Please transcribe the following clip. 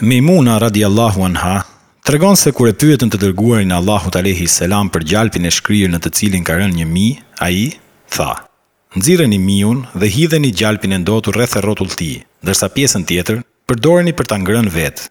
Mimuna radiallahu anha, të regon se kure pyet në të dërguarin Allahu të lehi selam për gjalpin e shkryrë në të cilin ka rën një mi, a i, tha, nëzire një miun dhe hidheni një gjalpin e ndotu rrethe rotull ti, dërsa pjesën tjetër, përdore një për të ngrën vetë.